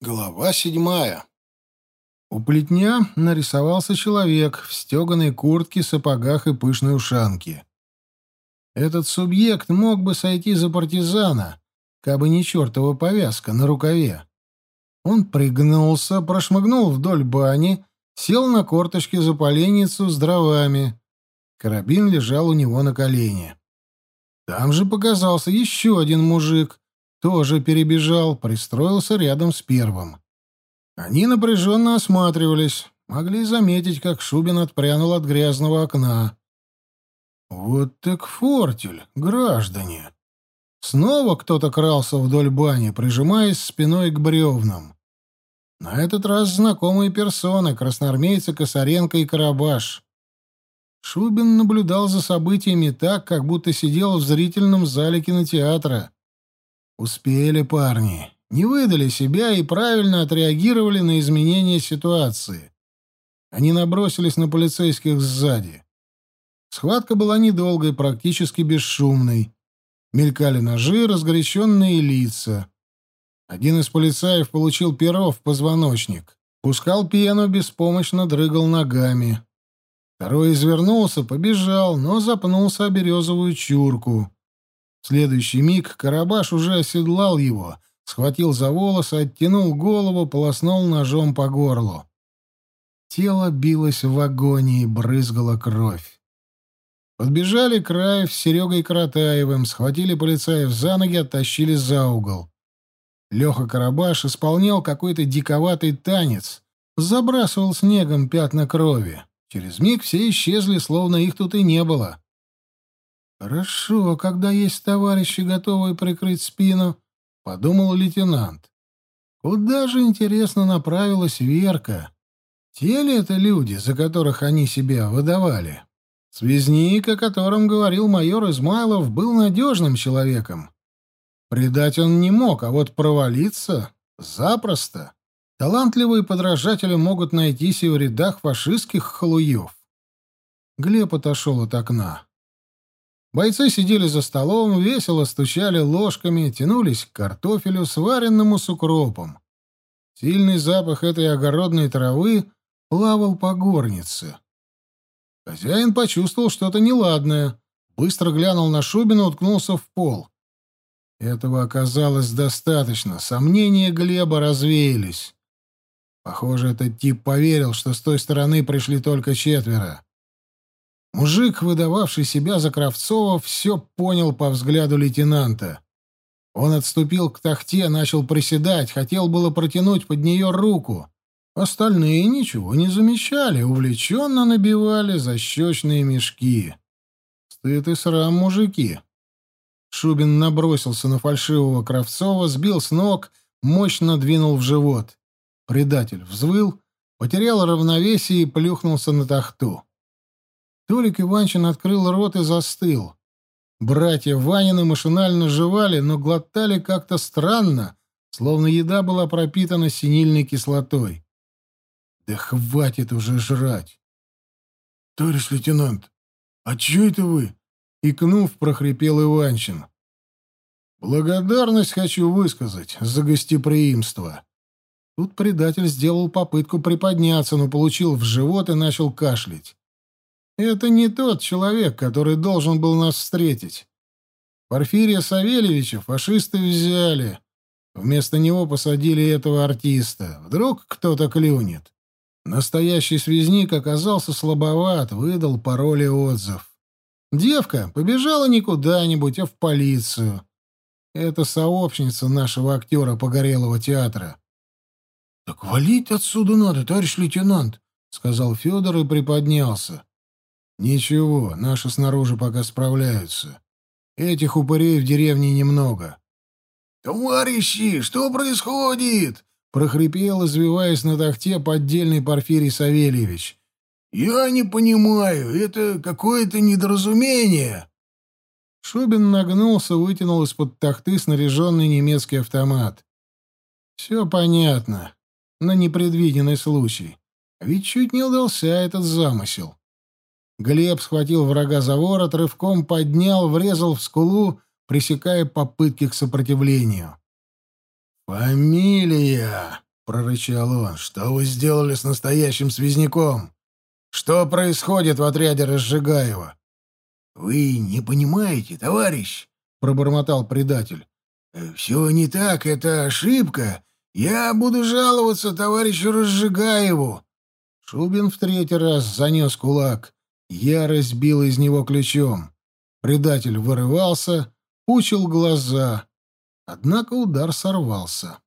Глава седьмая. У плетня нарисовался человек в стеганой куртке, сапогах и пышной ушанке. Этот субъект мог бы сойти за партизана, кабы не чертова повязка на рукаве. Он пригнулся, прошмыгнул вдоль бани, сел на корточки за поленницу с дровами. Карабин лежал у него на колене. Там же показался еще один мужик, тоже перебежал, пристроился рядом с первым. Они напряженно осматривались, могли заметить, как Шубин отпрянул от грязного окна. Вот так фортель, граждане! Снова кто-то крался вдоль бани, прижимаясь спиной к бревнам. На этот раз знакомые персоны — красноармейцы Косаренко и Карабаш. Шубин наблюдал за событиями так, как будто сидел в зрительном зале кинотеатра. Успели парни. Не выдали себя и правильно отреагировали на изменение ситуации. Они набросились на полицейских сзади. Схватка была недолгой, практически бесшумной. Мелькали ножи, разгоряченные лица. Один из полицаев получил перо в позвоночник. Пускал пену, беспомощно дрыгал ногами. Второй извернулся, побежал, но запнулся о березовую чурку. Следующий миг Карабаш уже оседлал его, схватил за волосы, оттянул голову, полоснул ножом по горлу. Тело билось в агонии, брызгала кровь. Подбежали Краев с Серегой Каратаевым, схватили полицаев за ноги, оттащили за угол. Леха Карабаш исполнял какой-то диковатый танец, забрасывал снегом пятна крови. Через миг все исчезли, словно их тут и не было. «Хорошо, когда есть товарищи, готовые прикрыть спину», — подумал лейтенант. «Куда же, интересно, направилась Верка? Те ли это люди, за которых они себя выдавали?» Связник, о котором говорил майор Измайлов, был надежным человеком. Предать он не мог, а вот провалиться — запросто. Талантливые подражатели могут найтись и в рядах фашистских халуев. Глеб отошел от окна. Бойцы сидели за столом, весело стучали ложками, тянулись к картофелю, сваренному с укропом. Сильный запах этой огородной травы плавал по горнице. Хозяин почувствовал что-то неладное. Быстро глянул на Шубина, уткнулся в пол. Этого оказалось достаточно. Сомнения Глеба развеялись. Похоже, этот тип поверил, что с той стороны пришли только четверо. Мужик, выдававший себя за Кравцова, все понял по взгляду лейтенанта. Он отступил к тахте, начал приседать, хотел было протянуть под нее руку. Остальные ничего не замечали, увлеченно набивали защечные мешки. Стыд и срам, мужики. Шубин набросился на фальшивого Кравцова, сбил с ног, мощно двинул в живот. Предатель взвыл, потерял равновесие и плюхнулся на тахту. Толик Иванчин открыл рот и застыл. Братья Ванины машинально жевали, но глотали как-то странно, словно еда была пропитана синильной кислотой. «Да хватит уже жрать!» «Товарищ лейтенант, а чё это вы?» — икнув, прохрипел Иванчин. «Благодарность хочу высказать за гостеприимство». Тут предатель сделал попытку приподняться, но получил в живот и начал кашлять. Это не тот человек, который должен был нас встретить. Порфирия Савельевича фашисты взяли. Вместо него посадили этого артиста. Вдруг кто-то клюнет. Настоящий связник оказался слабоват, выдал пароль и отзыв. Девка побежала не куда-нибудь, а в полицию. Это сообщница нашего актера Погорелого театра. — Так валить отсюда надо, товарищ лейтенант, — сказал Федор и приподнялся. «Ничего, наши снаружи пока справляются. Этих упырей в деревне немного». «Товарищи, что происходит?» — прохрипел, извиваясь на тахте поддельный Порфирий Савельевич. «Я не понимаю, это какое-то недоразумение». Шубин нагнулся, вытянул из-под тахты снаряженный немецкий автомат. «Все понятно. На непредвиденный случай. Ведь чуть не удался этот замысел. Глеб схватил врага за ворот, рывком поднял, врезал в скулу, пресекая попытки к сопротивлению. «Фамилия!» прорычал он. «Что вы сделали с настоящим связняком? Что происходит в отряде Разжигаева?» «Вы не понимаете, товарищ», — пробормотал предатель. «Э, «Все не так, это ошибка. Я буду жаловаться товарищу Разжигаеву». Шубин в третий раз занес кулак. Ярость била из него ключом. Предатель вырывался, пучил глаза. Однако удар сорвался.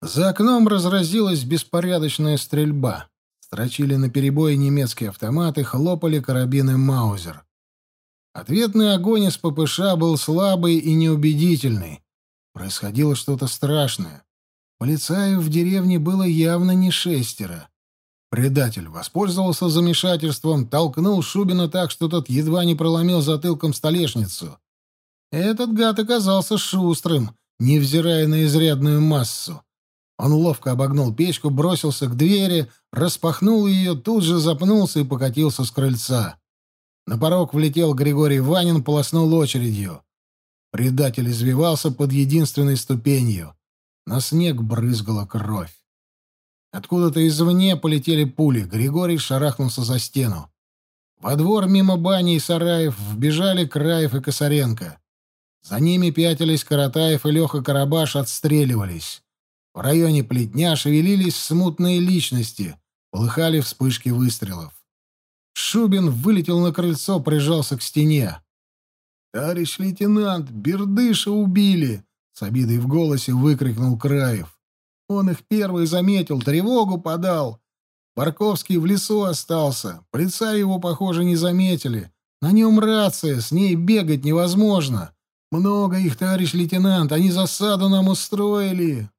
За окном разразилась беспорядочная стрельба. Строчили на перебой немецкие автоматы, хлопали карабины «Маузер». Ответный огонь из ППШ был слабый и неубедительный. Происходило что-то страшное. Полицаев в деревне было явно не шестеро. Предатель воспользовался замешательством, толкнул Шубина так, что тот едва не проломил затылком столешницу. Этот гад оказался шустрым, невзирая на изрядную массу. Он ловко обогнул печку, бросился к двери, распахнул ее, тут же запнулся и покатился с крыльца. На порог влетел Григорий Ванин, полоснул очередью. Предатель извивался под единственной ступенью. На снег брызгала кровь. Откуда-то извне полетели пули. Григорий шарахнулся за стену. Во двор мимо бани и сараев вбежали Краев и Косаренко. За ними пятились Каратаев и Леха Карабаш отстреливались. В районе плетня шевелились смутные личности, полыхали вспышки выстрелов. Шубин вылетел на крыльцо, прижался к стене. «Товарищ лейтенант, Бердыша убили!» — с обидой в голосе выкрикнул Краев. «Он их первый заметил, тревогу подал. Барковский в лесу остался. Полицаи его, похоже, не заметили. На нем рация, с ней бегать невозможно. Много их, товарищ лейтенант, они засаду нам устроили.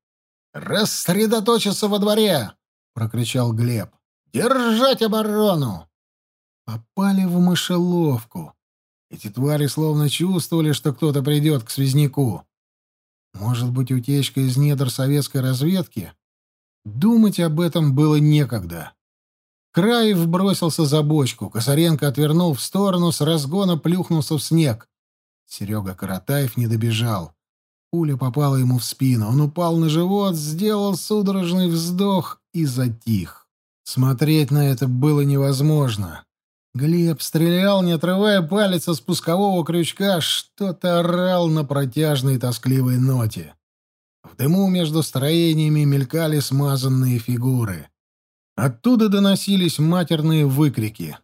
«Рассредоточиться во дворе!» — прокричал Глеб. «Держать оборону!» Попали в мышеловку. Эти твари словно чувствовали, что кто-то придет к связняку. Может быть, утечка из недр советской разведки? Думать об этом было некогда. Краев бросился за бочку. Косаренко отвернул в сторону, с разгона плюхнулся в снег. Серега Каратаев не добежал. Пуля попала ему в спину. Он упал на живот, сделал судорожный вздох и затих. Смотреть на это было невозможно. Глеб стрелял, не отрывая палец от спускового крючка, что-то орал на протяжной тоскливой ноте. В дыму между строениями мелькали смазанные фигуры. Оттуда доносились матерные выкрики.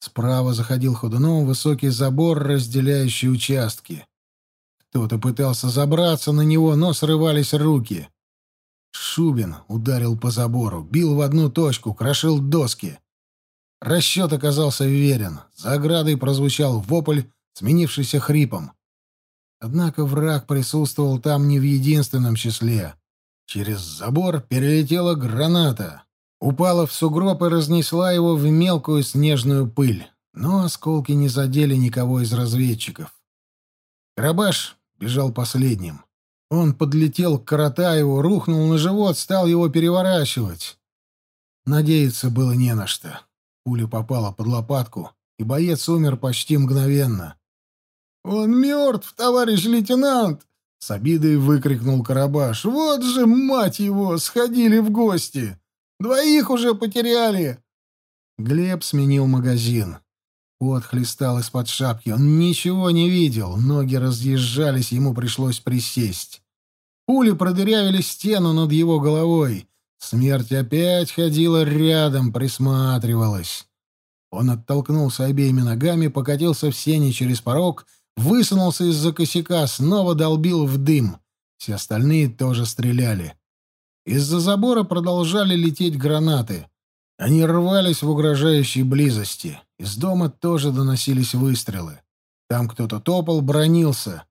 Справа заходил ходуном высокий забор, разделяющий участки. Кто-то пытался забраться на него, но срывались руки. Шубин ударил по забору, бил в одну точку, крошил доски. Расчет оказался верен. За оградой прозвучал вопль, сменившийся хрипом. Однако враг присутствовал там не в единственном числе. Через забор перелетела граната. Упала в сугроб и разнесла его в мелкую снежную пыль. Но осколки не задели никого из разведчиков. Карабаш бежал последним. Он подлетел к Каратаеву, рухнул на живот, стал его переворачивать. Надеяться было не на что. Пуля попала под лопатку, и боец умер почти мгновенно. «Он мертв, товарищ лейтенант!» — с обидой выкрикнул Карабаш. «Вот же, мать его, сходили в гости! Двоих уже потеряли!» Глеб сменил магазин. Пот хлестал из-под шапки. Он ничего не видел. Ноги разъезжались, ему пришлось присесть. Пули продырявили стену над его головой. Смерть опять ходила рядом, присматривалась. Он оттолкнулся обеими ногами, покатился в сене через порог, высунулся из-за косяка, снова долбил в дым. Все остальные тоже стреляли. Из-за забора продолжали лететь гранаты. Они рвались в угрожающей близости. Из дома тоже доносились выстрелы. Там кто-то топал, бронился.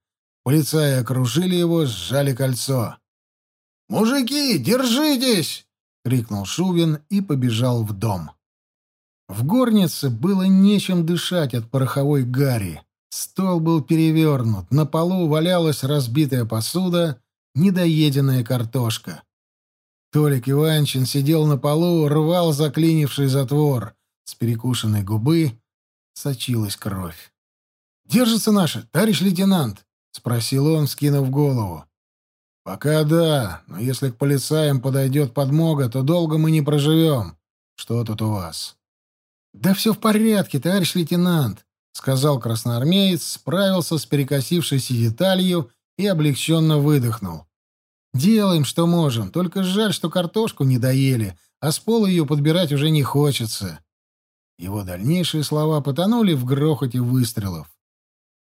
Полицаи окружили его, сжали кольцо. «Мужики, держитесь!» — крикнул Шубин и побежал в дом. В горнице было нечем дышать от пороховой гари. Стол был перевернут, на полу валялась разбитая посуда, недоеденная картошка. Толик Иванчин сидел на полу, рвал заклинивший затвор. С перекушенной губы сочилась кровь. «Держится наша, товарищ лейтенант?» — спросил он, скинув голову. «Пока да, но если к полицаям подойдет подмога, то долго мы не проживем. Что тут у вас?» «Да все в порядке, товарищ лейтенант», — сказал красноармеец, справился с перекосившейся деталью и облегченно выдохнул. «Делаем, что можем, только жаль, что картошку не доели, а с пола ее подбирать уже не хочется». Его дальнейшие слова потонули в грохоте выстрелов.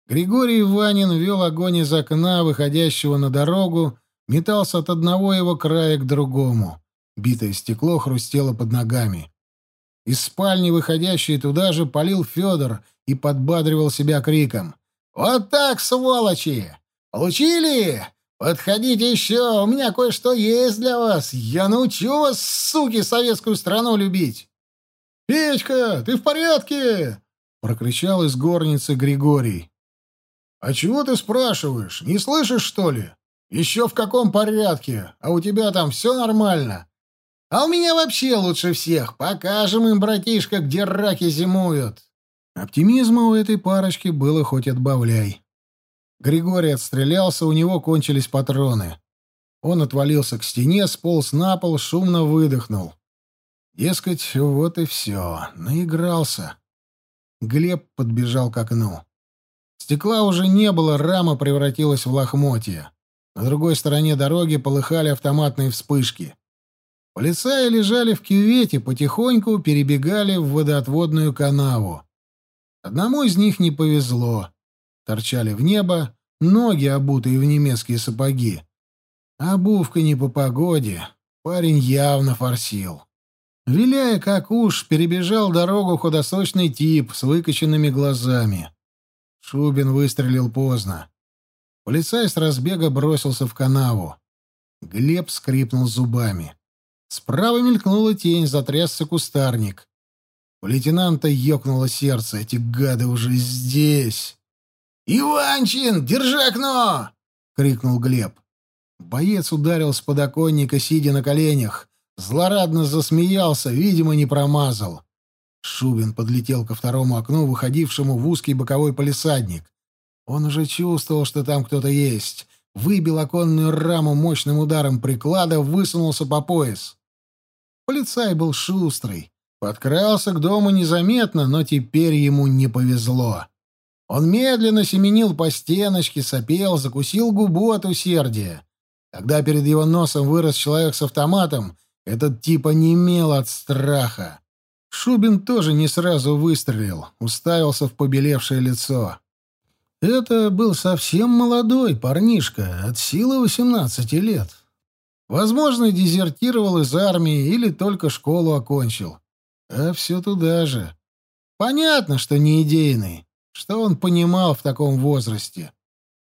Григорий Ванин вел огонь из окна, выходящего на дорогу, метался от одного его края к другому. Битое стекло хрустело под ногами. Из спальни, выходящей туда же, полил Федор и подбадривал себя криком. «Вот так, сволочи! Получили? Подходите еще, у меня кое-что есть для вас. Я научу вас, суки, советскую страну любить!» «Петька, ты в порядке?» — прокричал из горницы Григорий. «А чего ты спрашиваешь? Не слышишь, что ли? Еще в каком порядке? А у тебя там все нормально?» «А у меня вообще лучше всех. Покажем им, братишка, где раки зимуют». Оптимизма у этой парочки было хоть отбавляй. Григорий отстрелялся, у него кончились патроны. Он отвалился к стене, сполз на пол, шумно выдохнул. Дескать, вот и все. Наигрался. Глеб подбежал к окну. Стекла уже не было, рама превратилась в лохмотья. На другой стороне дороги полыхали автоматные вспышки. Полицаи лежали в кювете, потихоньку перебегали в водоотводную канаву. Одному из них не повезло. Торчали в небо ноги, обутые в немецкие сапоги. Обувка не по погоде. Парень явно форсил. Виляя как уж, перебежал дорогу худосочный тип с выкоченными глазами. Шубин выстрелил поздно. Полицай с разбега бросился в канаву. Глеб скрипнул зубами. Справа мелькнула тень, затрясся кустарник. У лейтенанта ёкнуло сердце. Эти гады уже здесь. «Иванчин, держи окно!» — крикнул Глеб. Боец ударил с подоконника, сидя на коленях. Злорадно засмеялся, видимо, не промазал. Шубин подлетел ко второму окну, выходившему в узкий боковой полисадник. Он уже чувствовал, что там кто-то есть. Выбил оконную раму мощным ударом приклада, высунулся по пояс. Полицай был шустрый. Подкрался к дому незаметно, но теперь ему не повезло. Он медленно семенил по стеночке, сопел, закусил губу от усердия. Когда перед его носом вырос человек с автоматом, этот типа немел от страха. Шубин тоже не сразу выстрелил, уставился в побелевшее лицо. Это был совсем молодой парнишка, от силы 18 лет. Возможно, дезертировал из армии или только школу окончил. А все туда же. Понятно, что не идейный. Что он понимал в таком возрасте?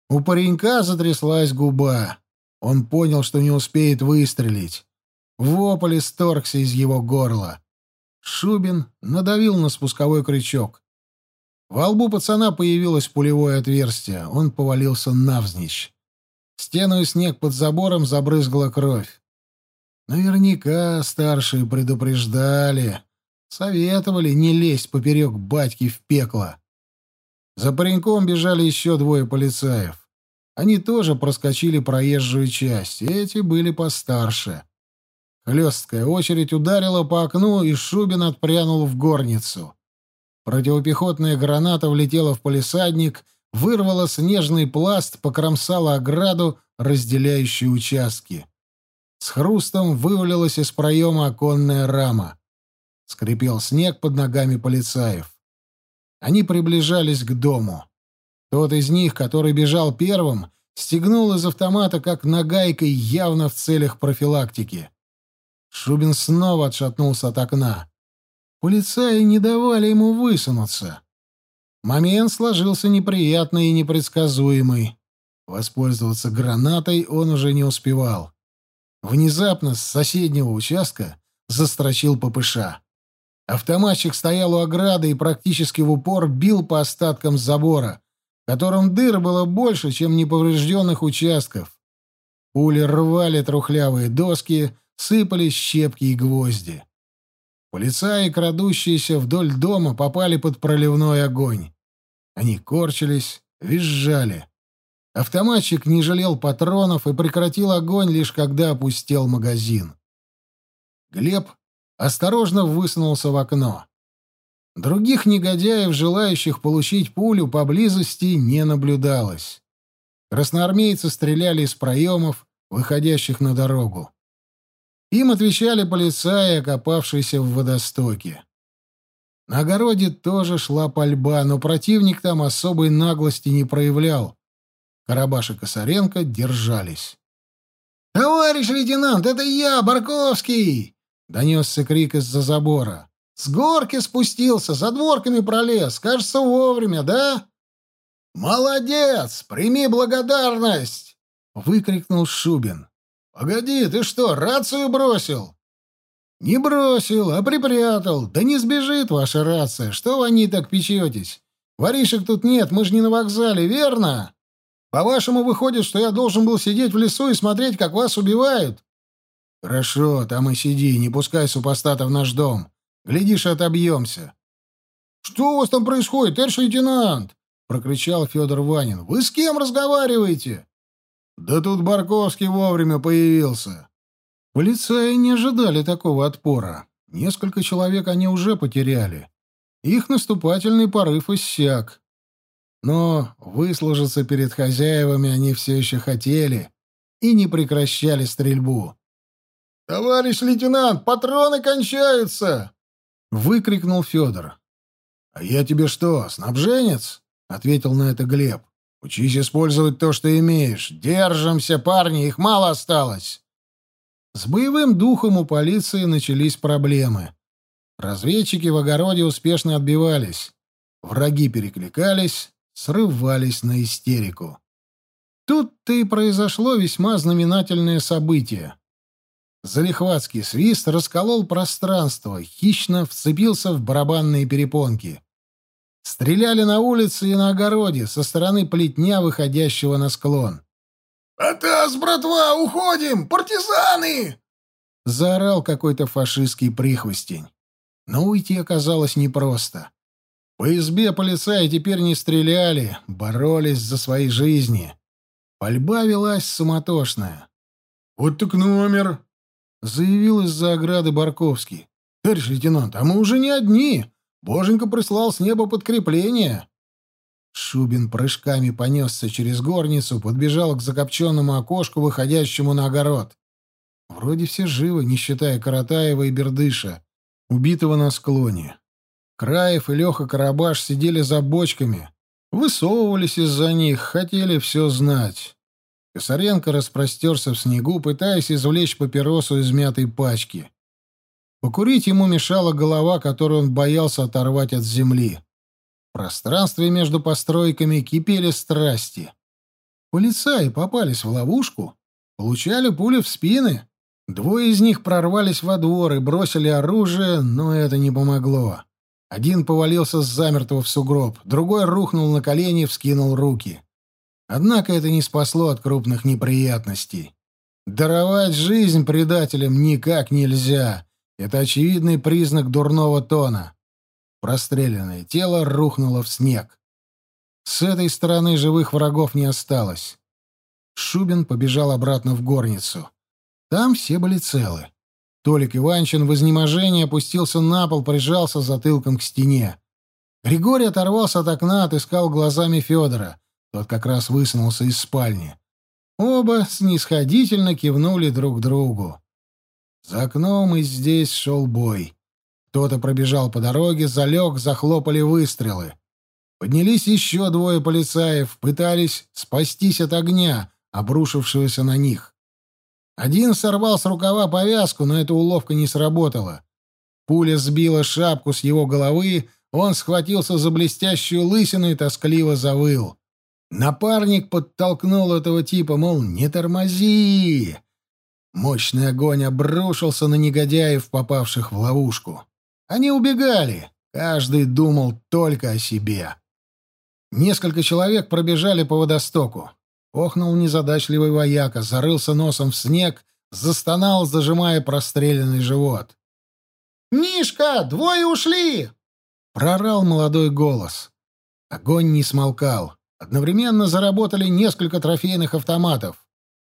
У паренька затряслась губа. Он понял, что не успеет выстрелить. Вопль исторгся из его горла. Шубин надавил на спусковой крючок. Во лбу пацана появилось пулевое отверстие. Он повалился навзничь. Стену и снег под забором забрызгала кровь. Наверняка старшие предупреждали. Советовали не лезть поперек батьки в пекло. За пареньком бежали еще двое полицаев. Они тоже проскочили проезжую часть. Эти были постарше. Хлесткая очередь ударила по окну, и Шубин отпрянул в горницу. Противопехотная граната влетела в полисадник, вырвала снежный пласт, покромсала ограду, разделяющую участки. С хрустом вывалилась из проема оконная рама. Скрипел снег под ногами полицаев. Они приближались к дому. Тот из них, который бежал первым, стегнул из автомата как нагайкой явно в целях профилактики. Шубин снова отшатнулся от окна. Полицаи не давали ему высунуться. Момент сложился неприятный и непредсказуемый. Воспользоваться гранатой он уже не успевал. Внезапно с соседнего участка застрочил ППШ. Автоматчик стоял у ограды и практически в упор бил по остаткам забора, в котором дыр было больше, чем неповрежденных участков. Пули рвали трухлявые доски, сыпались щепки и гвозди. Полицаи, крадущиеся вдоль дома, попали под проливной огонь. Они корчились, визжали. Автоматчик не жалел патронов и прекратил огонь, лишь когда опустил магазин. Глеб осторожно высунулся в окно. Других негодяев, желающих получить пулю, поблизости не наблюдалось. Красноармейцы стреляли из проемов, выходящих на дорогу. Им отвечали полицаи, окопавшиеся в водостоке. На огороде тоже шла пальба, но противник там особой наглости не проявлял. Карабаш и Косаренко держались. «Товарищ лейтенант, это я, Барковский!» — донесся крик из-за забора. «С горки спустился, за дворками пролез. Кажется, вовремя, да?» «Молодец! Прими благодарность!» — выкрикнул Шубин. «Погоди, ты что, рацию бросил?» «Не бросил, а припрятал. Да не сбежит ваша рация. Что вы они так печетесь? Воришек тут нет, мы же не на вокзале, верно? По-вашему, выходит, что я должен был сидеть в лесу и смотреть, как вас убивают?» «Хорошо, там и сиди, не пускай супостата в наш дом. Глядишь, отобьемся». «Что у вас там происходит, товарищ лейтенант?» — прокричал Федор Ванин. «Вы с кем разговариваете?» «Да тут Барковский вовремя появился». Полицаи не ожидали такого отпора. Несколько человек они уже потеряли. Их наступательный порыв иссяк. Но выслужиться перед хозяевами они все еще хотели и не прекращали стрельбу. «Товарищ лейтенант, патроны кончаются!» — выкрикнул Федор. «А я тебе что, снабженец?» — ответил на это Глеб. «Учись использовать то, что имеешь. Держимся, парни, их мало осталось». С боевым духом у полиции начались проблемы. Разведчики в огороде успешно отбивались. Враги перекликались, срывались на истерику. Тут-то и произошло весьма знаменательное событие. Залихватский свист расколол пространство, хищно вцепился в барабанные перепонки. Стреляли на улице и на огороде со стороны плетня, выходящего на склон. «Атас, братва, уходим! Партизаны!» Заорал какой-то фашистский прихвостень. Но уйти оказалось непросто. По избе полицаи теперь не стреляли, боролись за свои жизни. Пальба велась суматошная. «Вот так номер!» — заявил из-за ограды Барковский. «Товарищ лейтенант, а мы уже не одни. Боженька прислал с неба подкрепление». Шубин прыжками понесся через горницу, подбежал к закопченному окошку, выходящему на огород. Вроде все живы, не считая Каратаева и Бердыша, убитого на склоне. Краев и Леха Карабаш сидели за бочками, высовывались из-за них, хотели все знать. Косаренко распростерся в снегу, пытаясь извлечь папиросу из мятой пачки. Покурить ему мешала голова, которую он боялся оторвать от земли. В пространстве между постройками кипели страсти. Полицаи попались в ловушку, получали пули в спины. Двое из них прорвались во двор и бросили оружие, но это не помогло. Один повалился замертво в сугроб, другой рухнул на колени и вскинул руки. Однако это не спасло от крупных неприятностей. Даровать жизнь предателям никак нельзя. Это очевидный признак дурного тона. Простреленное тело рухнуло в снег. С этой стороны живых врагов не осталось. Шубин побежал обратно в горницу. Там все были целы. Толик Иванчин в изнеможении опустился на пол, прижался затылком к стене. Григорий оторвался от окна, отыскал глазами Федора. Тот как раз высунулся из спальни. Оба снисходительно кивнули друг другу. За окном и здесь шел бой. Кто-то пробежал по дороге, залег, захлопали выстрелы. Поднялись еще двое полицаев, пытались спастись от огня, обрушившегося на них. Один сорвал с рукава повязку, но эта уловка не сработала. Пуля сбила шапку с его головы, он схватился за блестящую лысину и тоскливо завыл. Напарник подтолкнул этого типа, мол, не тормози. Мощный огонь обрушился на негодяев, попавших в ловушку. Они убегали. Каждый думал только о себе. Несколько человек пробежали по водостоку. Охнул незадачливый вояка, зарылся носом в снег, застонал, зажимая простреленный живот. «Мишка, двое ушли!» — прорал молодой голос. Огонь не смолкал. Одновременно заработали несколько трофейных автоматов.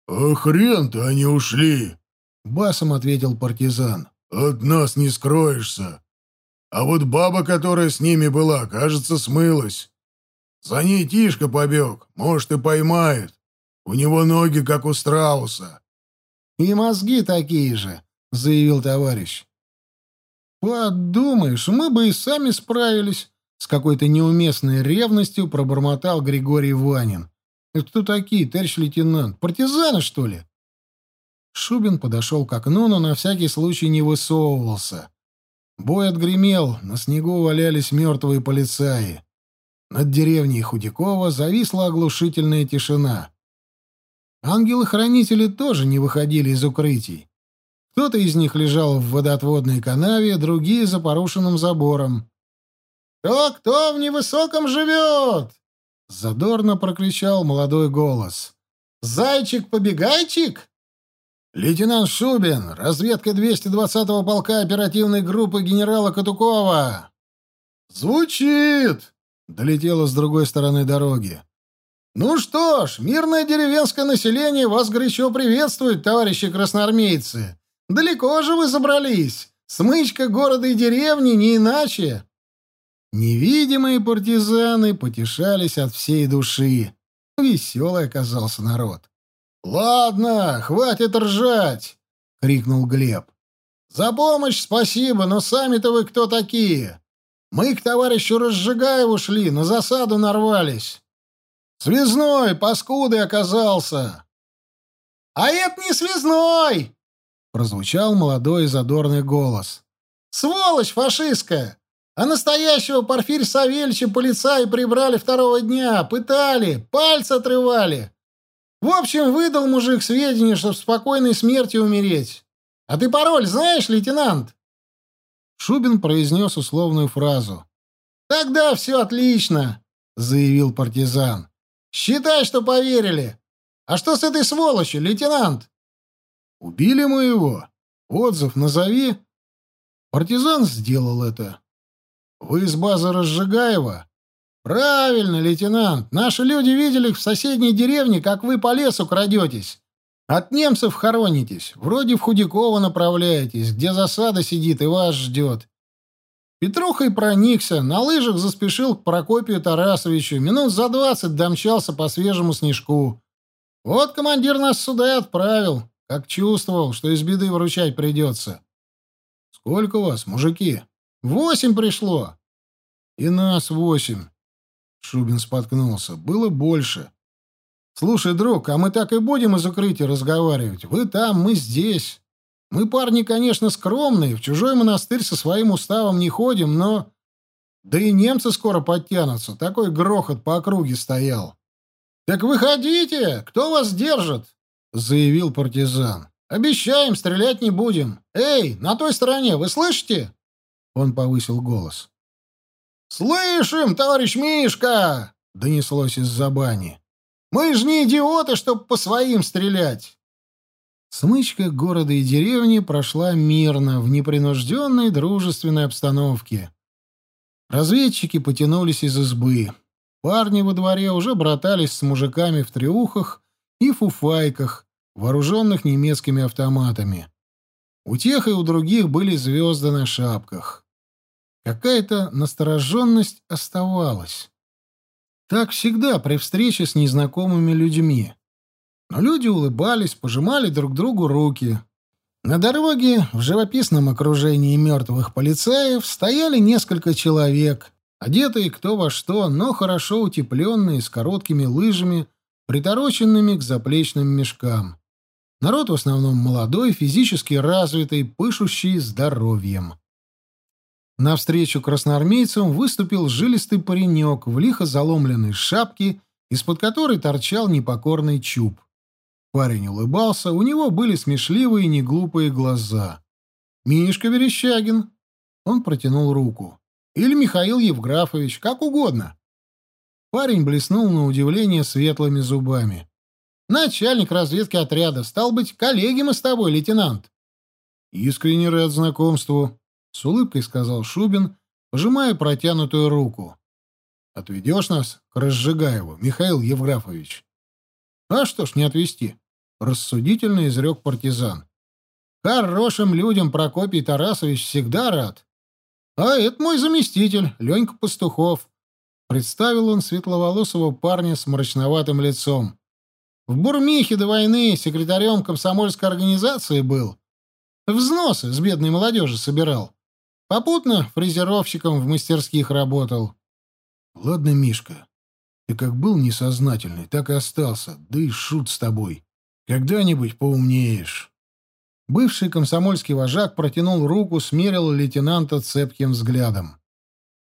«А хрен-то они ушли!» — басом ответил партизан. «От нас не скроешься. А вот баба, которая с ними была, кажется, смылась. За ней Тишка побег, может, и поймает. У него ноги, как у страуса». «И мозги такие же», — заявил товарищ. «Подумаешь, мы бы и сами справились», — с какой-то неуместной ревностью пробормотал Григорий Ванин. «Это кто такие, товарищ лейтенант? Партизаны, что ли?» Шубин подошел к окну, но на всякий случай не высовывался. Бой отгремел, на снегу валялись мертвые полицаи. Над деревней Худякова зависла оглушительная тишина. Ангелы-хранители тоже не выходили из укрытий. Кто-то из них лежал в водоотводной канаве, другие за порушенным забором. «Кто-кто в невысоком живет?» — задорно прокричал молодой голос. «Зайчик-побегайчик?» «Лейтенант Шубин, разведка 220-го полка оперативной группы генерала Катукова!» «Звучит!» — долетело с другой стороны дороги. «Ну что ж, мирное деревенское население вас горячо приветствует, товарищи красноармейцы. Далеко же вы забрались. Смычка города и деревни не иначе». Невидимые партизаны потешались от всей души. Веселый оказался народ. «Ладно, хватит ржать!» — крикнул Глеб. «За помощь спасибо, но сами-то вы кто такие? Мы к товарищу Разжигаеву шли, на засаду нарвались. Связной, паскудой оказался!» «А это не связной!» — прозвучал молодой задорный голос. «Сволочь фашистская! А настоящего Порфирь Савельича полицаи прибрали второго дня, пытали, пальцы отрывали. В общем, выдал мужик сведения, чтоб спокойной смертью умереть. А ты пароль знаешь, лейтенант?» Шубин произнес условную фразу. «Тогда все отлично», — заявил партизан. «Считай, что поверили. А что с этой сволочью, лейтенант?» «Убили мы его. Отзыв назови». Партизан сделал это. «Вы из базы Разжигаева?» «Правильно, лейтенант. Наши люди видели в соседней деревне, как вы по лесу крадетесь. От немцев хоронитесь. Вроде в Худякова направляетесь, где засада сидит и вас ждет. Петруха и проникся, на лыжах заспешил к Прокопию Тарасовичу, минут за двадцать домчался по свежему снежку. Вот командир нас сюда и отправил, как чувствовал, что из беды выручать придется. Сколько у вас, мужики? Восемь пришло. И нас восемь. Шубин споткнулся. Было больше. Слушай, друг, а мы так и будем из укрытия разговаривать. Вы там, мы здесь. Мы парни, конечно, скромные, в чужой монастырь со своим уставом не ходим, но... Да и немцы скоро подтянутся. Такой грохот по округе стоял. «Так выходите! Кто вас держит?» — заявил партизан. «Обещаем, стрелять не будем. Эй, на той стороне, вы слышите?» Он повысил голос. «Слышим, товарищ Мишка!» — донеслось из-за бани. «Мы же не идиоты, чтоб по своим стрелять!» Смычка города и деревни прошла мирно, в непринужденной дружественной обстановке. Разведчики потянулись из избы. Парни во дворе уже братались с мужиками в треухах и фуфайках, вооруженных немецкими автоматами. У тех и у других были звезды на шапках. Какая-то настороженность оставалась. Так всегда при встрече с незнакомыми людьми. Но люди улыбались, пожимали друг другу руки. На дороге, в живописном окружении мертвых полицаев, стояли несколько человек, одетые кто во что, но хорошо утепленные, с короткими лыжами, притороченными к заплечным мешкам. Народ в основном молодой, физически развитый, пышущий здоровьем. Навстречу красноармейцам выступил жилистый паренек в лихо заломленной шапке, из-под которой торчал непокорный чуб. Парень улыбался, у него были смешливые неглупые глаза. «Мишка Верещагин!» Он протянул руку. «Или Михаил Евграфович, как угодно». Парень блеснул на удивление светлыми зубами. «Начальник разведки отряда. Стал быть, коллеги мы с тобой, лейтенант». «Искренне рад знакомству», с улыбкой сказал Шубин, пожимая протянутую руку. Отведешь нас к Разжигаеву, Михаил Евграфович? А что ж не отвезти? Рассудительно изрек партизан. Хорошим людям Прокопий Тарасович всегда рад. А это мой заместитель, Ленька Пастухов. Представил он светловолосого парня с мрачноватым лицом. В Бурмихе до войны секретарем комсомольской организации был. Взносы с бедной молодежи собирал. Попутно фрезеровщиком в мастерских работал. Ладно, Мишка, ты как был несознательный, так и остался. Да и шут с тобой. Когда-нибудь поумнеешь. Бывший комсомольский вожак протянул руку, смерил лейтенанта цепким взглядом.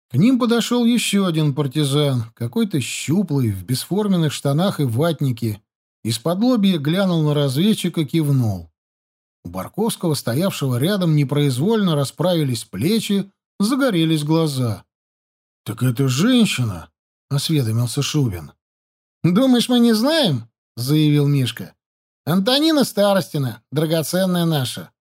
К ним подошел еще один партизан, какой-то щуплый, в бесформенных штанах и ватнике. Из-под лобья глянул на разведчика, кивнул. У Барковского, стоявшего рядом, непроизвольно расправились плечи, загорелись глаза. «Так это женщина!» — осведомился Шубин. «Думаешь, мы не знаем?» — заявил Мишка. «Антонина Старостина, драгоценная наша».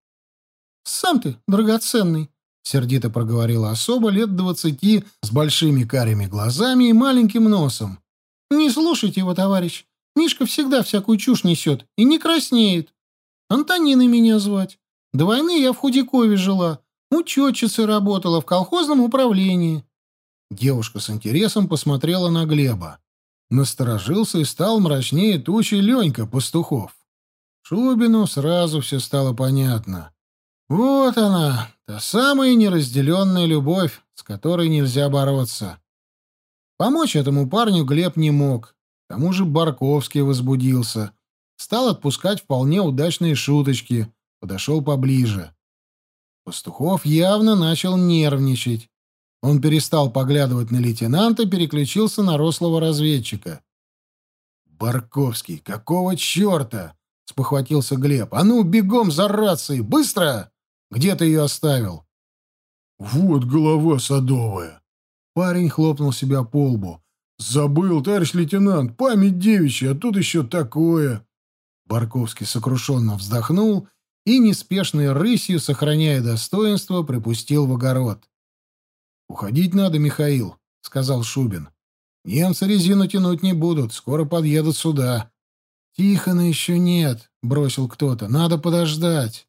«Сам ты драгоценный», — сердито проговорила особа лет двадцати с большими карими глазами и маленьким носом. «Не слушайте его, товарищ. Мишка всегда всякую чушь несет и не краснеет. Антониной меня звать. До войны я в Худякове жила, учетчицей работала в колхозном управлении. Девушка с интересом посмотрела на Глеба. Насторожился и стал мрачнее тучи Ленька Пастухов. Шубину сразу все стало понятно. Вот она, та самая неразделенная любовь, с которой нельзя бороться. Помочь этому парню Глеб не мог. К тому же Барковский возбудился. Стал отпускать вполне удачные шуточки. Подошел поближе. Пастухов явно начал нервничать. Он перестал поглядывать на лейтенанта, переключился на рослого разведчика. «Барковский, какого черта?» — спохватился Глеб. «А ну, бегом за рацией! Быстро! Где ты ее оставил?» «Вот голова садовая!» Парень хлопнул себя по лбу. «Забыл, товарищ лейтенант, память девичья, а тут еще такое!» Барковский сокрушенно вздохнул и, неспешной рысью, сохраняя достоинство, припустил в огород. «Уходить надо, Михаил», — сказал Шубин. «Немцы резину тянуть не будут, скоро подъедут сюда». «Тихона еще нет», — бросил кто-то. «Надо подождать».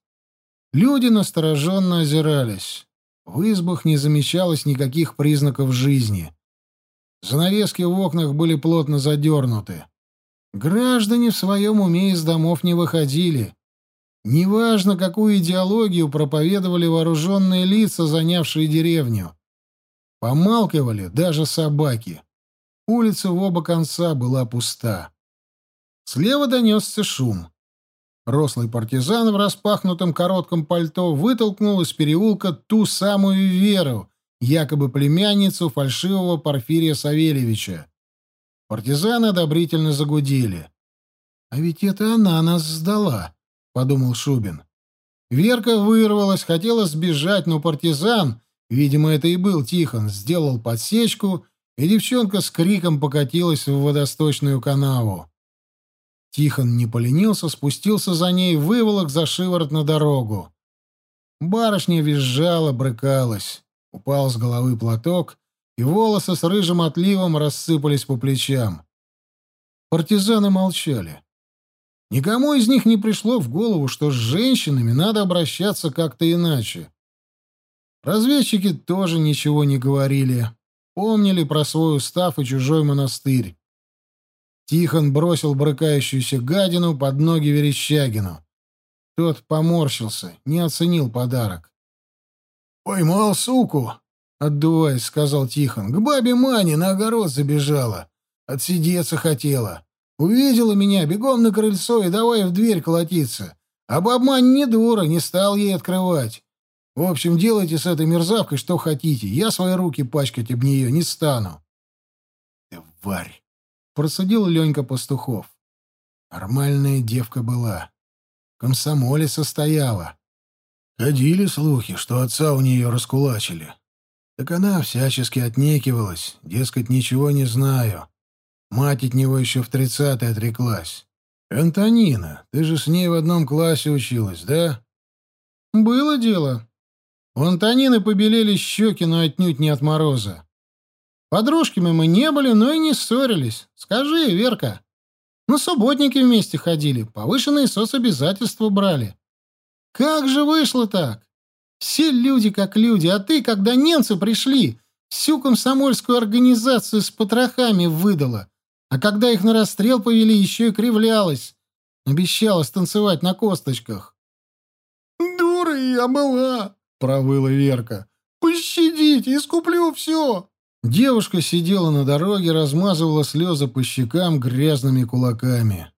Люди настороженно озирались. В избах не замечалось никаких признаков жизни. Занавески в окнах были плотно задернуты. Граждане в своем уме из домов не выходили. Неважно, какую идеологию проповедовали вооруженные лица, занявшие деревню. Помалкивали даже собаки. Улица в оба конца была пуста. Слева донесся шум. Рослый партизан в распахнутом коротком пальто вытолкнул из переулка ту самую Веру, якобы племянницу фальшивого Порфирия Савельевича. Партизаны одобрительно загудели. «А ведь это она нас сдала», — подумал Шубин. Верка вырвалась, хотела сбежать, но партизан, Видимо, это и был Тихон, сделал подсечку, и девчонка с криком покатилась в водосточную канаву. Тихон не поленился, спустился за ней, выволок за шиворот на дорогу. Барышня визжала, брыкалась. Упал с головы платок, и волосы с рыжим отливом рассыпались по плечам. Партизаны молчали. Никому из них не пришло в голову, что с женщинами надо обращаться как-то иначе. Разведчики тоже ничего не говорили. Помнили про свой устав и чужой монастырь. Тихон бросил брыкающуюся гадину под ноги Верещагину. Тот поморщился, не оценил подарок. «Поймал суку!» — отдуваясь, сказал Тихон. «К бабе Мане на огород забежала. Отсидеться хотела. Увидела меня, бегом на крыльцо и давай в дверь колотиться. А баб Мань не дура, не стал ей открывать. В общем, делайте с этой мерзавкой что хотите. Я свои руки пачкать об нее не стану. Тварь! Процедил Ленька Пастухов. Нормальная девка была. В комсомоле состояла. Ходили слухи, что отца у нее раскулачили. Так она всячески отнекивалась, дескать, ничего не знаю. Мать от него еще в тридцатые отреклась. «Антонина, ты же с ней в одном классе училась, да?» «Было дело», у Антонины побелели щеки, но отнюдь не от мороза. Подружками мы не были, но и не ссорились. Скажи, Верка. На субботники вместе ходили, повышенные соцобязательства брали. Как же вышло так? Все люди как люди, а ты, когда немцы пришли, всю комсомольскую организацию с потрохами выдала. А когда их на расстрел повели, еще и кривлялась. Обещала станцевать на косточках. «Дура я была!» — провыла Верка. «Пощадите, искуплю все!» Девушка сидела на дороге, размазывала слезы по щекам грязными кулаками.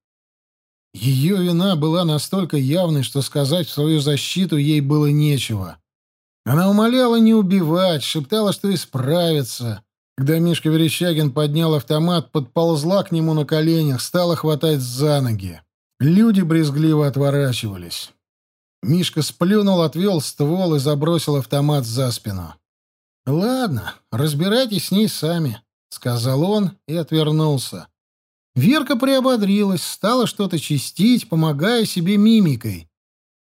Ее вина была настолько явной, что сказать в свою защиту ей было нечего. Она умоляла не убивать, шептала, что исправится. Когда Мишка Верещагин поднял автомат, подползла к нему на коленях, стала хватать за ноги. Люди брезгливо отворачивались. Мишка сплюнул, отвел ствол и забросил автомат за спину. «Ладно, разбирайтесь с ней сами», — сказал он и отвернулся. Верка приободрилась, стала что-то чистить, помогая себе мимикой.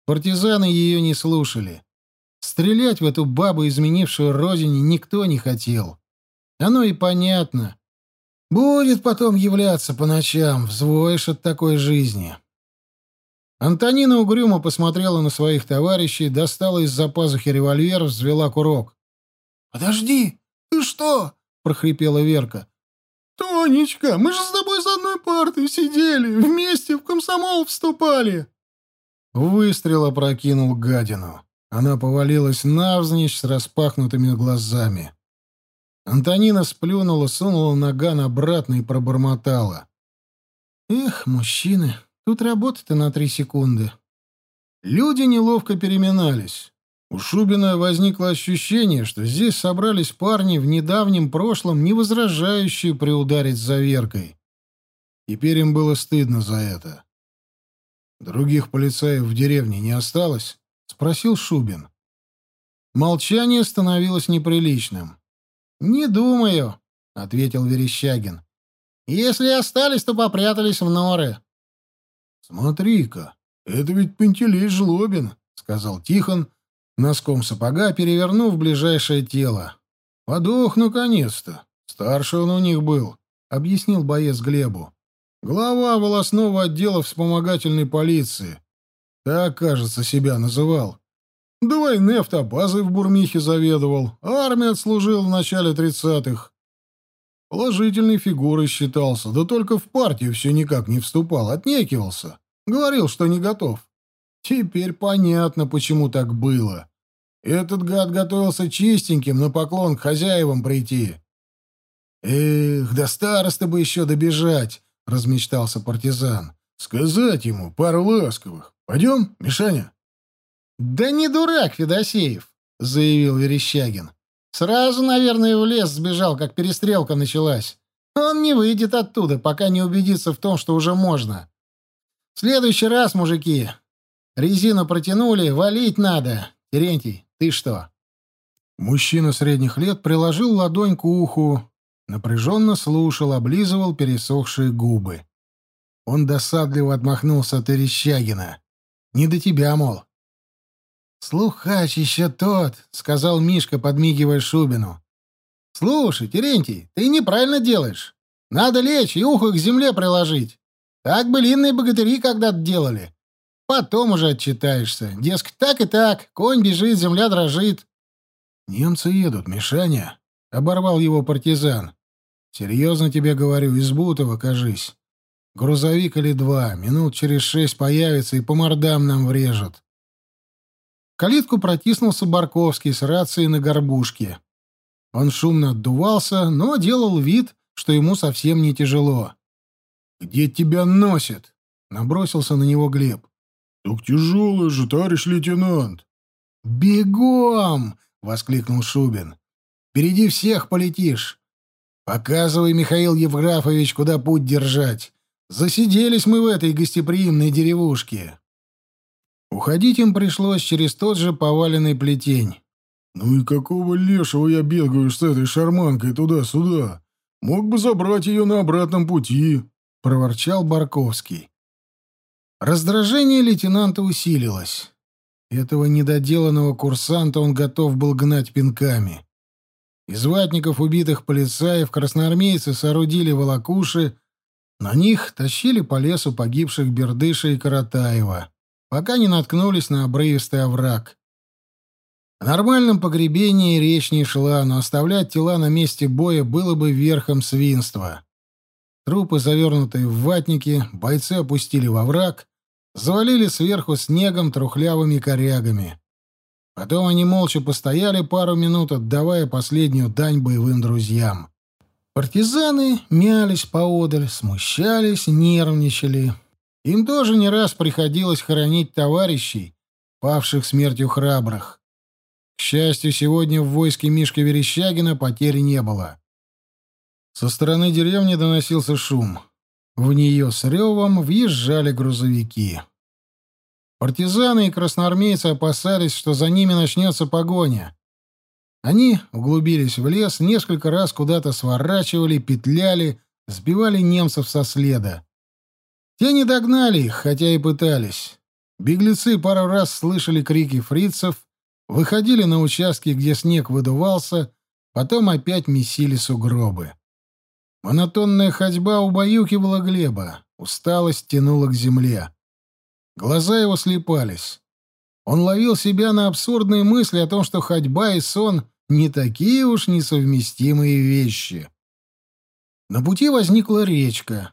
Партизаны ее не слушали. Стрелять в эту бабу, изменившую родине, никто не хотел. Оно и понятно. Будет потом являться по ночам, взвоишь от такой жизни. Антонина угрюмо посмотрела на своих товарищей, достала из-за пазухи револьвер, взвела курок. «Подожди! Ты что?» — прохрипела Верка. «Тонечка, мы же с тобой за одной партой сидели, вместе в комсомол вступали!» Выстрел опрокинул гадину. Она повалилась навзничь с распахнутыми глазами. Антонина сплюнула, сунула наган обратно и пробормотала. «Эх, мужчины, тут работа-то на три секунды». Люди неловко переминались. У Шубина возникло ощущение, что здесь собрались парни в недавнем прошлом, не возражающие приударить за Веркой. Теперь им было стыдно за это. «Других полицаев в деревне не осталось?» — спросил Шубин. Молчание становилось неприличным. «Не думаю», — ответил Верещагин. «Если остались, то попрятались в норы». «Смотри-ка, это ведь Пантелей Жлобин», — сказал Тихон, носком сапога перевернув ближайшее тело. «Подох, наконец-то! Старший он у них был», — объяснил боец Глебу. «Глава волосного отдела вспомогательной полиции. Так, кажется, себя называл. До войны автобазой в Бурмихе заведовал, армию отслужил в начале тридцатых. Положительной фигурой считался, да только в партию все никак не вступал, отнекивался. Говорил, что не готов. Теперь понятно, почему так было. Этот гад готовился чистеньким на поклон к хозяевам прийти. «Эх, до староста бы еще добежать!» — размечтался партизан. «Сказать ему пару ласковых. Пойдем, Мишаня?» «Да не дурак, Федосеев!» — заявил Верещагин. «Сразу, наверное, в лес сбежал, как перестрелка началась. Он не выйдет оттуда, пока не убедится в том, что уже можно. В следующий раз, мужики, резину протянули, валить надо. Терентий, ты что?» Мужчина средних лет приложил ладонь к уху, напряженно слушал, облизывал пересохшие губы. Он досадливо отмахнулся от Верещагина. «Не до тебя, мол». «Слухач еще тот», — сказал Мишка, подмигивая Шубину. «Слушай, Терентий, ты неправильно делаешь. Надо лечь и ухо к земле приложить. Так былинные богатыри когда-то делали. Потом уже отчитаешься. Дескать, так и так, конь бежит, земля дрожит. «Немцы едут, Мишаня», — оборвал его партизан. «Серьезно тебе говорю, из Бутова, кажись. Грузовик или два, минут через шесть появится и по мордам нам врежет». В калитку протиснулся Барковский с рацией на горбушке. Он шумно отдувался, но делал вид, что ему совсем не тяжело. «Где тебя носит?» — набросился на него Глеб. «Так тяжелый же, товарищ лейтенант!» «Бегом!» — воскликнул Шубин. «Впереди всех полетишь. Показывай, Михаил Евграфович, куда путь держать. Засиделись мы в этой гостеприимной деревушке». Уходить им пришлось через тот же поваленный плетень. «Ну и какого лешего я бегаю с этой шарманкой туда-сюда? Мог бы забрать ее на обратном пути», — проворчал Барковский. Раздражение лейтенанта усилилось. Этого недоделанного курсанта он готов был гнать пинками. Из ватников убитых полицаев красноармейцы соорудили волокуши, на них тащили по лесу погибших Бердыша и Каратаева, пока не наткнулись на обрывистый овраг. О нормальном погребении речь не шла, но оставлять тела на месте боя было бы верхом свинства. Трупы, завернутые в ватники, бойцы опустили во враг, завалили сверху снегом трухлявыми корягами. Потом они молча постояли пару минут, отдавая последнюю дань боевым друзьям. Партизаны мялись поодаль, смущались, нервничали. Им тоже не раз приходилось хоронить товарищей, павших смертью храбрых. К счастью, сегодня в войске Мишки Верещагина потерь не было. Со стороны деревни доносился шум. В нее с ревом въезжали грузовики. Партизаны и красноармейцы опасались, что за ними начнется погоня. Они углубились в лес, несколько раз куда-то сворачивали, петляли, сбивали немцев со следа. Те не догнали их, хотя и пытались. Беглецы пару раз слышали крики фрицев, выходили на участки, где снег выдувался, потом опять месили сугробы. Монотонная ходьба убаюкивала Глеба, усталость тянула к земле. Глаза его слепались. Он ловил себя на абсурдные мысли о том, что ходьба и сон не такие уж несовместимые вещи. На пути возникла речка.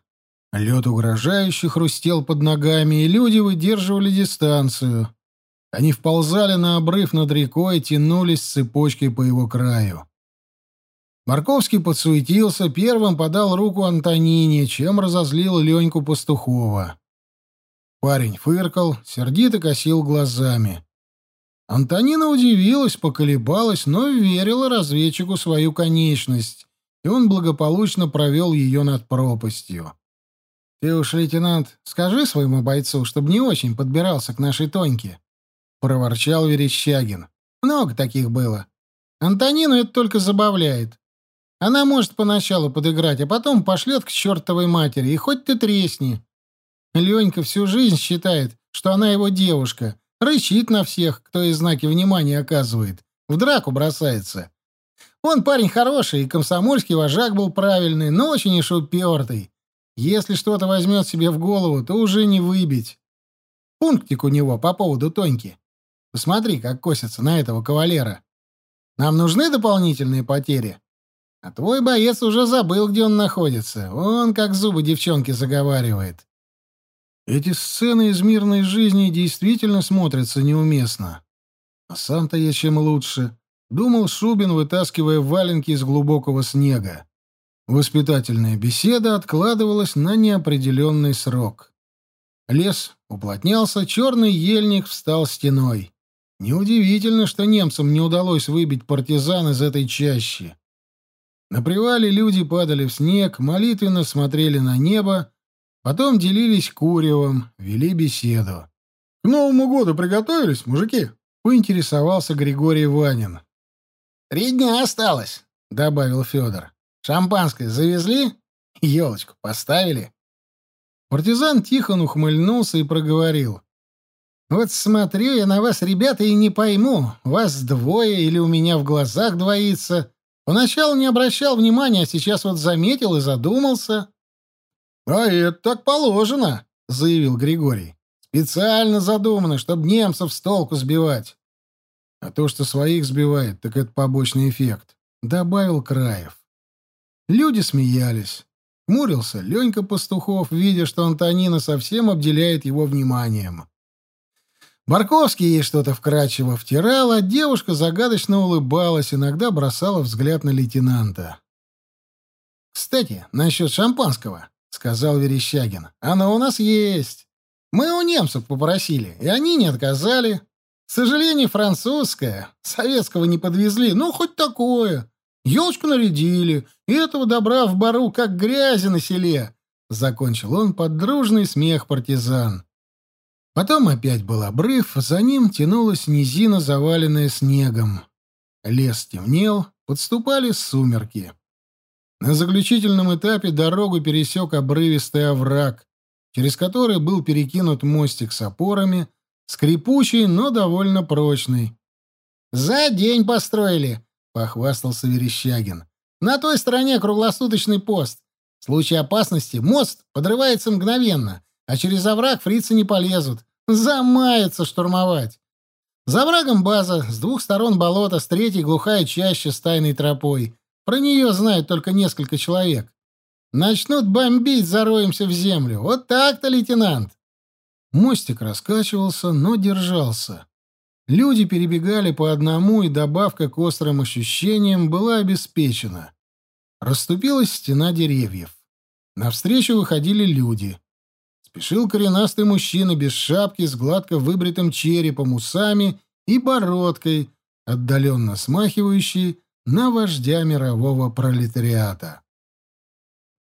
Лед угрожающе хрустел под ногами, и люди выдерживали дистанцию. Они вползали на обрыв над рекой и тянулись цепочкой по его краю. Марковский подсуетился, первым подал руку Антонине, чем разозлил Леньку Пастухова. Парень фыркал, сердито косил глазами. Антонина удивилась, поколебалась, но верила разведчику свою конечность, и он благополучно провел ее над пропастью. — Ты уж, лейтенант, скажи своему бойцу, чтобы не очень подбирался к нашей Тоньке, — проворчал Верещагин. — Много таких было. Антонину это только забавляет. Она может поначалу подыграть, а потом пошлет к чертовой матери, и хоть ты тресни. Ленька всю жизнь считает, что она его девушка, рычит на всех, кто ей знаки внимания оказывает, в драку бросается. Он парень хороший, и комсомольский вожак был правильный, но очень уж упертый. Если что-то возьмет себе в голову, то уже не выбить. Пунктик у него по поводу Тоньки. Посмотри, как косится на этого кавалера. Нам нужны дополнительные потери? А твой боец уже забыл, где он находится. Он как зубы девчонки заговаривает. Эти сцены из мирной жизни действительно смотрятся неуместно. А сам-то я чем лучше, думал Шубин, вытаскивая валенки из глубокого снега. Воспитательная беседа откладывалась на неопределенный срок. Лес уплотнялся, черный ельник встал стеной. Неудивительно, что немцам не удалось выбить партизан из этой чащи. На привале люди падали в снег, молитвенно смотрели на небо, Потом делились куревом, вели беседу. — К Новому году приготовились, мужики? — поинтересовался Григорий Ванин. — Три дня осталось, — добавил Федор. — Шампанское завезли? Елочку поставили? Партизан Тихон ухмыльнулся и проговорил. — Вот смотрю я на вас, ребята, и не пойму, вас двое или у меня в глазах двоится. Поначалу не обращал внимания, а сейчас вот заметил и задумался. «А это так положено», — заявил Григорий. «Специально задумано, чтобы немцев с толку сбивать». «А то, что своих сбивает, так это побочный эффект», — добавил Краев. Люди смеялись. Хмурился Ленька Пастухов, видя, что Антонина совсем обделяет его вниманием. Барковский ей что-то вкрадчиво втирал, а девушка загадочно улыбалась, иногда бросала взгляд на лейтенанта. «Кстати, насчет шампанского», сказал Верещагин. «Оно у нас есть. Мы у немцев попросили, и они не отказали. К сожалению, французское. Советского не подвезли, ну, хоть такое. Елочку нарядили, и этого добра в бару как грязи на селе». Закончил он под дружный смех партизан. Потом опять был обрыв, за ним тянулась низина, заваленная снегом. Лес темнел, подступали сумерки. На заключительном этапе дорогу пересек обрывистый овраг, через который был перекинут мостик с опорами, скрипучий, но довольно прочный. «За день построили», похвастался Верещагин. «На той стороне круглосуточный пост. В случае опасности мост подрывается мгновенно, а через овраг фрицы не полезут. Замаются штурмовать. За врагом база, с двух сторон болото, с третьей глухая чаща с тайной тропой. Про нее знают только несколько человек. Начнут бомбить, зароемся в землю. Вот так-то, лейтенант. Мостик раскачивался, но держался. Люди перебегали по одному, и добавка к острым ощущениям была обеспечена. Расступилась стена деревьев. Навстречу выходили люди. Спешил коренастый мужчина без шапки, с гладко выбритым черепом, усами и бородкой, отдаленно смахивающий на вождя мирового пролетариата.